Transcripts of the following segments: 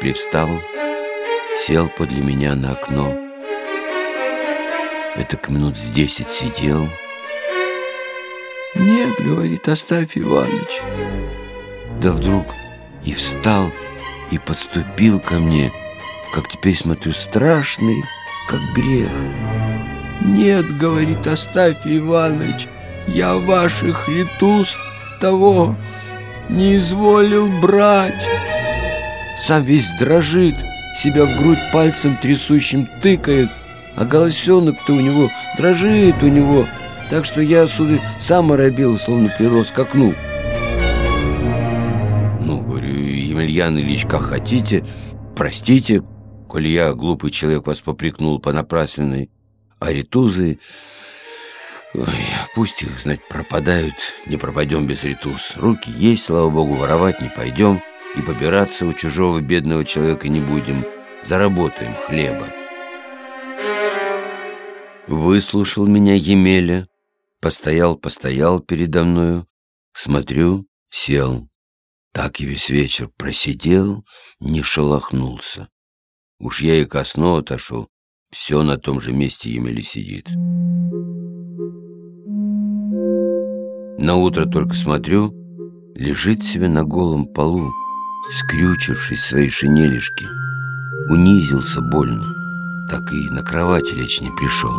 привстал, сел подле меня на окно. Это к минут с десять сидел. «Нет, — говорит, — оставь, Иваныч». Да вдруг и встал, и подступил ко мне, как теперь смотрю, страшный, как грех. «Нет, — говорит, — оставь, Иваныч, я ваших летус того не изволил брать». Сам весь дрожит, себя в грудь пальцем трясущим тыкает, а голосенок-то у него дрожит у него, так что я, сударь, сам оробел, словно прирос к окну. Ну, говорю, Емельян Ильич, как хотите, простите, коли я, глупый человек, вас попрекнул по напрасленной, а ритузы... Ой, пусть их, знать, пропадают, не пропадем без ритуз. Руки есть, слава богу, воровать не пойдем и побираться у чужого бедного человека не будем. Заработаем хлеба. Выслушал меня Емеля, постоял, постоял передо мною, смотрю, сел. Так и весь вечер просидел, не шелохнулся. Уж я и ко сну отошел, все на том же месте Емеля сидит. На утро только смотрю, лежит себе на голом полу, скрючившись в своей шинелишке. Унизился больно, так и на кровати лечь не пришел.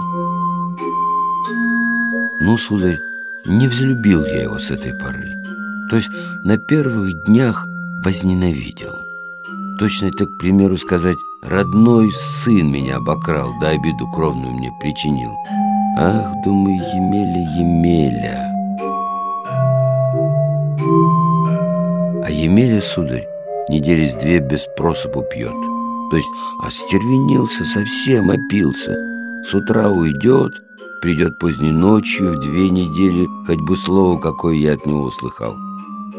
Ну, сударь, не взлюбил я его с этой поры. То есть на первых днях возненавидел. Точно это, к примеру, сказать, родной сын меня обокрал, да обиду кровную мне причинил. Ах, думаю, Емеля, Емеля. А Емеля, сударь, недели с две без просыпу пьет. То есть остервенился, совсем опился. С утра уйдет, придет поздней ночью, в две недели, хоть бы слово какое я от него услыхал.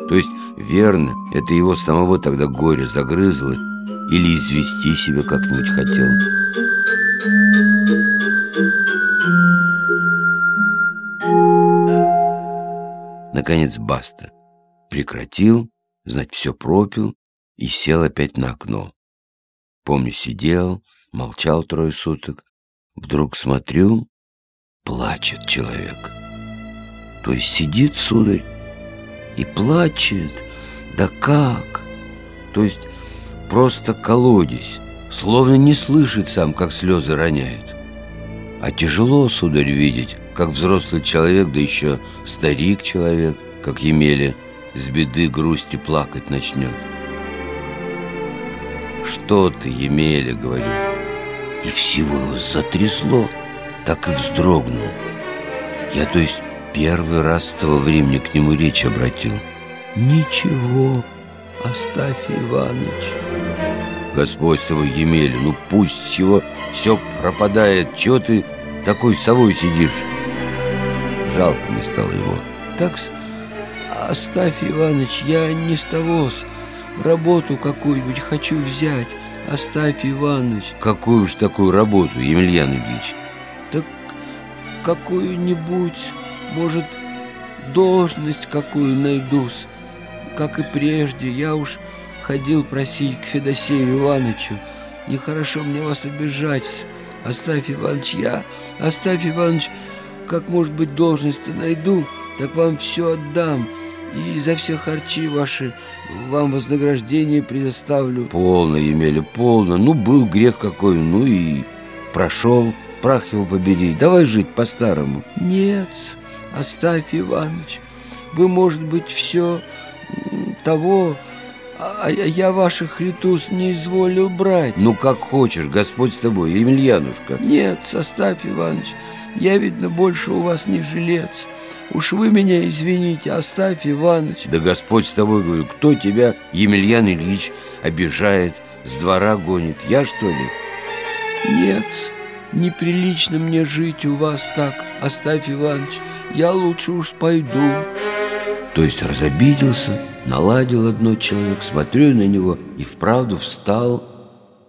То есть, верно, это его самого тогда горе загрызло или извести себя как-нибудь хотел. Наконец Баста прекратил, знать, все пропил и сел опять на окно. Помню, сидел, молчал трое суток. Вдруг смотрю, плачет человек. То есть сидит, сударь, и плачет. Да как? То есть просто колодец, словно не слышит сам, как слезы роняет. А тяжело, сударь, видеть, как взрослый человек, да еще старик человек, как Емеля, с беды грусти плакать начнет. «Что ты, Емеля?» — говорю. И всего его затрясло так и вздрогнул. Я, то есть, первый раз с того времени к нему речь обратил. «Ничего, оставь, Иваныч». Господь с тобой, Емеля, ну пусть его все пропадает. Чего ты такой совой сидишь? Жалко мне стало его. Так оставь, Иваныч, я не с того, работу какую-нибудь хочу взять. Оставь, Иваныч. Какую уж такую работу, Емельян Ильич? Так какую-нибудь, может, должность какую найдусь. Как и прежде, я уж ходил просить к Федосею Ивановичу. Нехорошо мне вас обижать. Оставь, Иваныч, я, оставь, Иваныч, как, может быть, должность-то найду, так вам все отдам. И за все харчи ваши вам вознаграждение предоставлю. Полно, Емеля, полно. Ну, был грех какой, ну и прошел прах его побери, давай жить по-старому. Нет, оставь, Иваныч, вы, может быть, все того, а я ваших ритус не изволил брать. Ну, как хочешь, Господь с тобой, Емельянушка. Нет, оставь, Иваныч, я, видно, больше у вас не жилец. Уж вы меня извините, оставь, Иваныч. Да Господь с тобой, говорю, кто тебя, Емельян Ильич, обижает, с двора гонит, я, что ли? Нет, Неприлично мне жить у вас так, Оставь, Иваныч, я лучше уж пойду. То есть разобиделся, наладил одно человек, смотрю на него и вправду встал,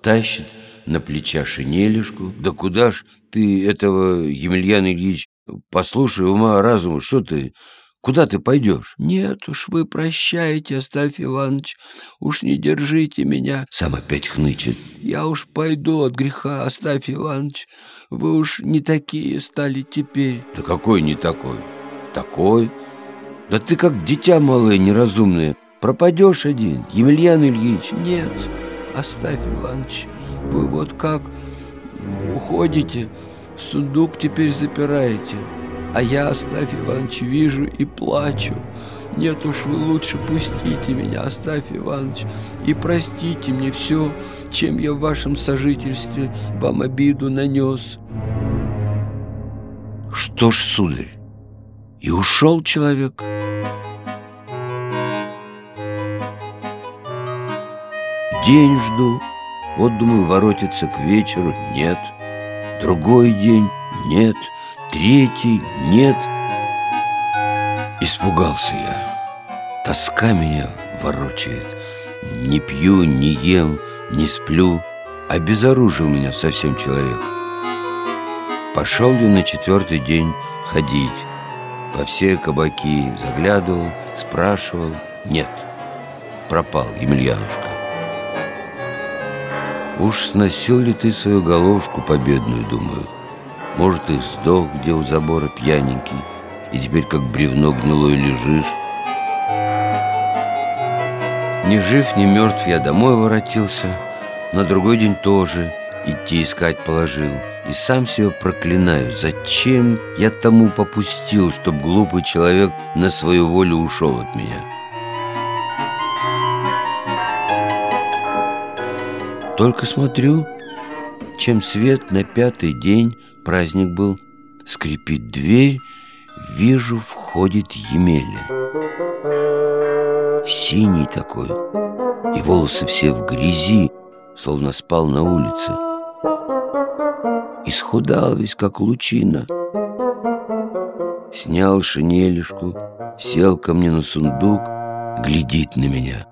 тащит на плеча шинелишку. Да куда ж ты этого, Емельян Ильич, послушай, ума разума, что ты, Куда ты пойдешь? Нет уж, вы прощаете, Оставь Иванович. Уж не держите меня. Сам опять хнычет. Я уж пойду от греха, Оставь Иванович. Вы уж не такие стали теперь. Да какой не такой? Такой? Да ты как дитя малое, неразумное. Пропадешь один, Емельян Ильич. Нет, Оставь Иванович. Вы вот как уходите, сундук теперь запираете. А я, Оставь Иванович, вижу и плачу. Нет уж, вы лучше пустите меня, Оставь Иванович, и простите мне все, чем я в вашем сожительстве вам обиду нанес. Что ж, сударь, и ушел человек. День жду, вот, думаю, воротится к вечеру, нет. Другой день, нет третий нет. Испугался я. Тоска меня ворочает. Не пью, не ем, не сплю. Обезоружил меня совсем человек. Пошел я на четвертый день ходить. По все кабаки заглядывал, спрашивал. Нет, пропал Емельянушка. Уж сносил ли ты свою головушку победную, думаю. Может, и сдох где у забора пьяненький, И теперь как бревно гнилое лежишь. Ни жив, ни мертв я домой воротился, На другой день тоже идти искать положил. И сам себя проклинаю, зачем я тому попустил, Чтоб глупый человек на свою волю ушел от меня. Только смотрю, чем свет на пятый день праздник был, скрипит дверь, вижу, входит Емеля. Синий такой, и волосы все в грязи, словно спал на улице. Исхудал весь, как лучина. Снял шинелишку, сел ко мне на сундук, глядит на меня.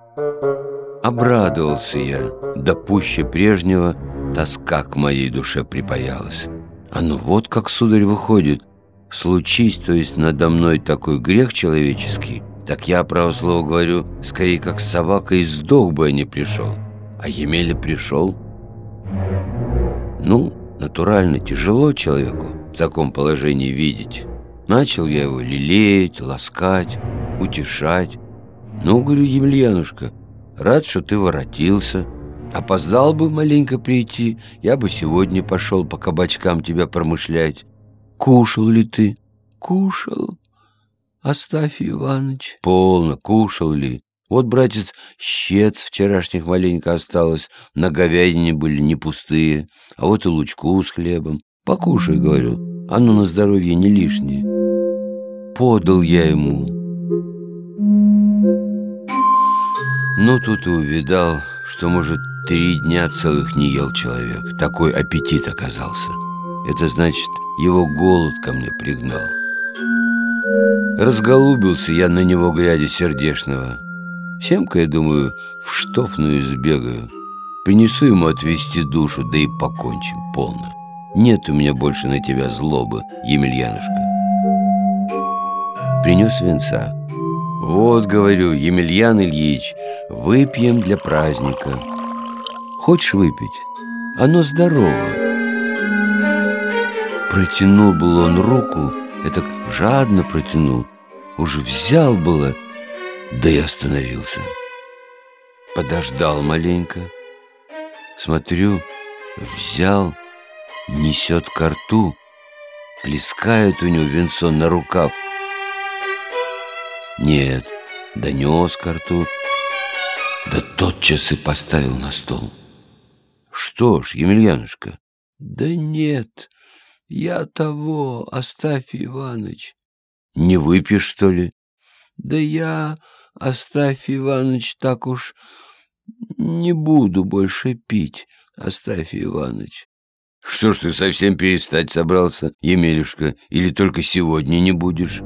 Обрадовался я, да пуще прежнего тоска к моей душе припаялась. Оно вот как, сударь, выходит. Случись, то есть надо мной такой грех человеческий, так я, право слово говорю, скорее как собака и сдох бы, а не пришел. А Емеля пришел. Ну, натурально, тяжело человеку в таком положении видеть. Начал я его лелеять, ласкать, утешать. Ну, говорю, Емельянушка, рад, что ты воротился. Опоздал бы маленько прийти, я бы сегодня пошел по кабачкам тебя промышлять. Кушал ли ты? Кушал. Оставь, Иваныч. Полно, кушал ли? Вот, братец, щец вчерашних маленько осталось, на говядине были не пустые, а вот и лучку с хлебом. Покушай, говорю, оно на здоровье не лишнее. Подал я ему. Ну, тут и увидал, что, может, Три дня целых не ел человек. Такой аппетит оказался. Это значит, его голод ко мне пригнал. Разголубился я на него, глядя сердешного. Семка, я думаю, в штофную сбегаю. Принесу ему отвести душу, да и покончим полно. Нет у меня больше на тебя злобы, Емельянушка. Принес венца. Вот, говорю, Емельян Ильич, выпьем для праздника. Хочешь выпить? Оно здорово. Протянул был он руку, это жадно протянул. Уже взял было, да и остановился. Подождал маленько. Смотрю, взял, несет ко рту, плескает у него венцо на рукав. Нет, донес ко рту, да тотчас и поставил на стол. Что ж, Емельянушка? Да нет, я того, оставь, Иваныч. Не выпьешь, что ли? Да я, оставь, Иваныч, так уж не буду больше пить, оставь, Иваныч. Что ж ты совсем перестать собрался, Емелюшка, или только сегодня не будешь?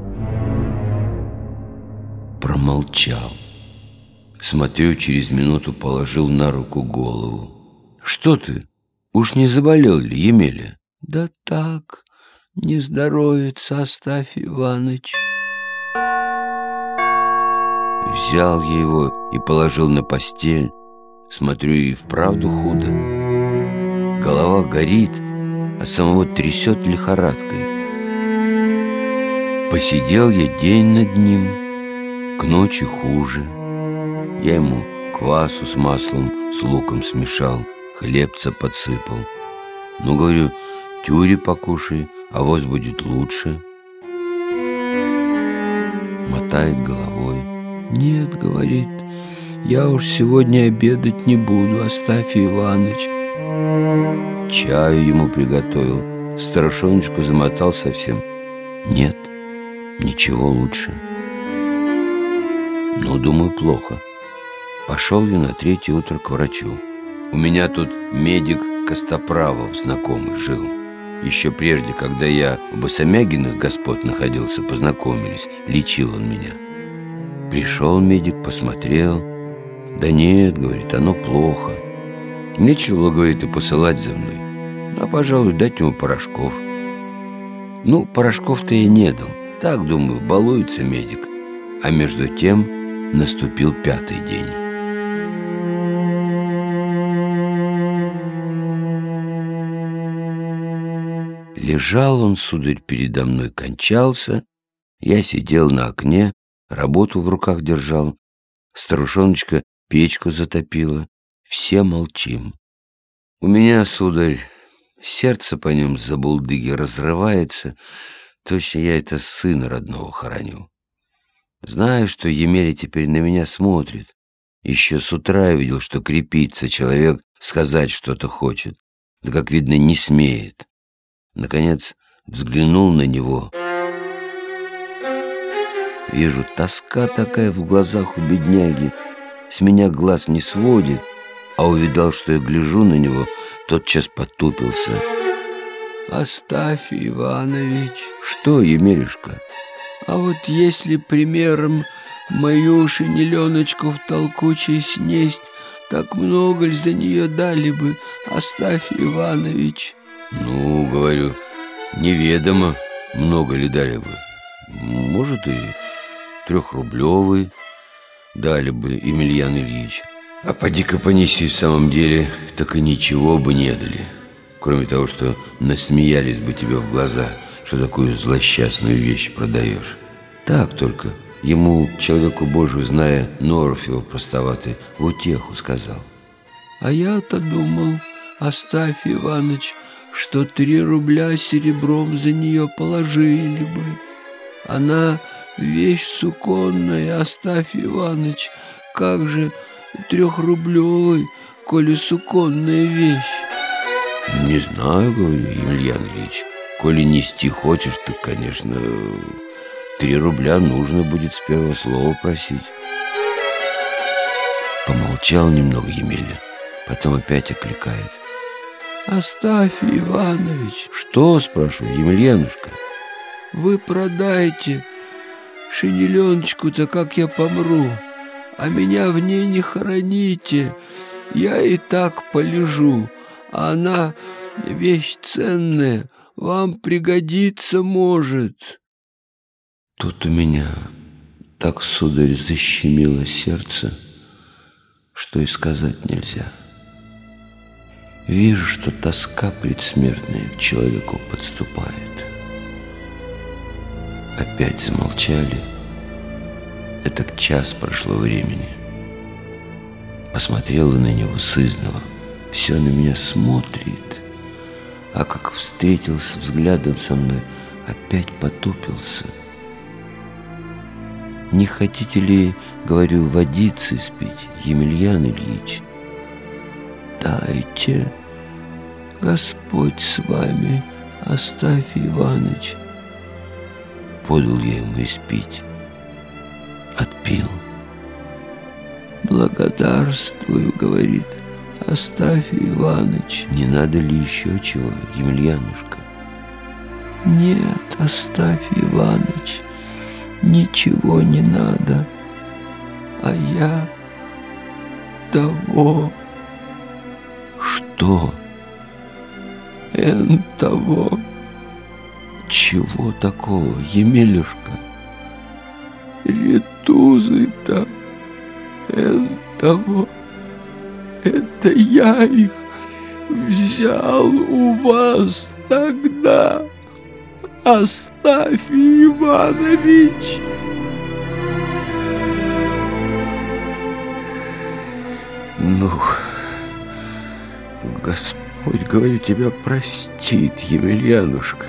Промолчал. Смотрю, через минуту положил на руку голову. Что ты? Уж не заболел ли, Емеля? Да так, не здоровится, оставь, Иваныч. Взял я его и положил на постель. Смотрю, и вправду худо. Голова горит, а самого трясет лихорадкой. Посидел я день над ним, к ночи хуже. Я ему квасу с маслом, с луком смешал, хлебца подсыпал. Ну, говорю, тюри покушай, а воз будет лучше. Мотает головой. Нет, говорит, я уж сегодня обедать не буду, Астафий Иваныч. Чаю ему приготовил, старушоночку замотал совсем. Нет, ничего лучше. Ну, думаю, плохо. Пошел я на третье утро к врачу. У меня тут медик Костоправов знакомый жил. Еще прежде, когда я у Босомягиных господ находился, познакомились, лечил он меня. Пришел медик, посмотрел. Да нет, говорит, оно плохо. Нечего было, говорит, и посылать за мной. А, пожалуй, дать ему порошков. Ну, порошков-то я не дал. Так, думаю, балуется медик. А между тем наступил пятый день. Лежал он, сударь, передо мной кончался. Я сидел на окне, работу в руках держал. Старушоночка печку затопила. Все молчим. У меня, сударь, сердце по нем за булдыги разрывается. Точно я это сына родного хороню. Знаю, что Емеля теперь на меня смотрит. Еще с утра я видел, что крепится человек, сказать что-то хочет. Да, как видно, не смеет. Наконец взглянул на него. Вижу, тоска такая в глазах у бедняги. С меня глаз не сводит, а увидал, что я гляжу на него, тотчас потупился. «Оставь, Иванович!» «Что, Емелюшка?» «А вот если примером мою шинеленочку в толкучей снесть, так много ли за нее дали бы, Оставь, Иванович?» Ну, говорю, неведомо, много ли дали бы. Может, и трехрублевый дали бы Емельян Ильич. А поди-ка понеси в самом деле, так и ничего бы не дали. Кроме того, что насмеялись бы тебе в глаза, что такую злосчастную вещь продаешь. Так только ему, человеку Божию, зная норов его простоватый, в утеху сказал. А я-то думал, оставь, Иваныч, что три рубля серебром за нее положили бы. Она вещь суконная, оставь, Иваныч, как же трехрублевый, коли суконная вещь? Не знаю, говорю, Емельян Ильич, коли нести хочешь, так, конечно, три рубля нужно будет с первого слова просить. Помолчал немного Емеля, потом опять окликает. Оставь, Иванович. Что, спрашиваю, Емельянушка? Вы продайте шинеленочку-то, как я помру, а меня в ней не хороните. Я и так полежу, а она вещь ценная, вам пригодится может. Тут у меня так, сударь, защемило сердце, что и сказать нельзя. Вижу, что тоска предсмертная к человеку подступает. Опять замолчали. Это к час прошло времени. Посмотрела на него сызново. Все на меня смотрит. А как встретился взглядом со мной, опять потупился. «Не хотите ли, — говорю, — водицы спить, Емельян Ильич?» дайте. Господь с вами, оставь Иваныч. Подал я ему испить. Отпил. Благодарствую, говорит, оставь Иваныч. Не надо ли еще чего, Емельянушка? Нет, оставь Иваныч, ничего не надо. А я того что? Эн того. Чего такого, Емелюшка? Ретузы-то того. Это я их взял у вас тогда, Астафий Иванович. Ну, Господь, говорю, тебя простит, Емельянушка.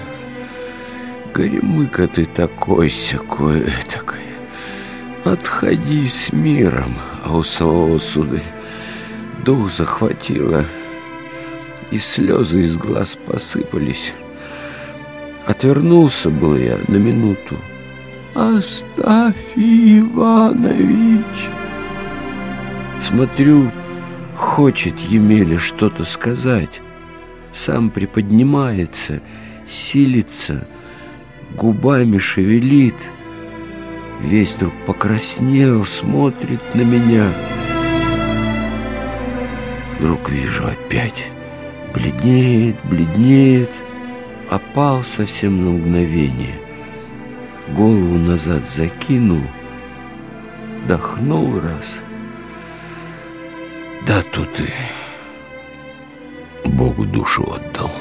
Горемыка ты такой-сякой, этакой. Отходи с миром, а у самого сударь дух захватило, и слезы из глаз посыпались. Отвернулся был я на минуту. «Оставь, Иванович!» Смотрю, хочет Емеля что-то сказать. Сам приподнимается, силится, губами шевелит. Весь вдруг покраснел, смотрит на меня. Вдруг вижу опять. Бледнеет, бледнеет. Опал совсем на мгновение. Голову назад закинул, дохнул раз. Да тут и Богу душу отдал.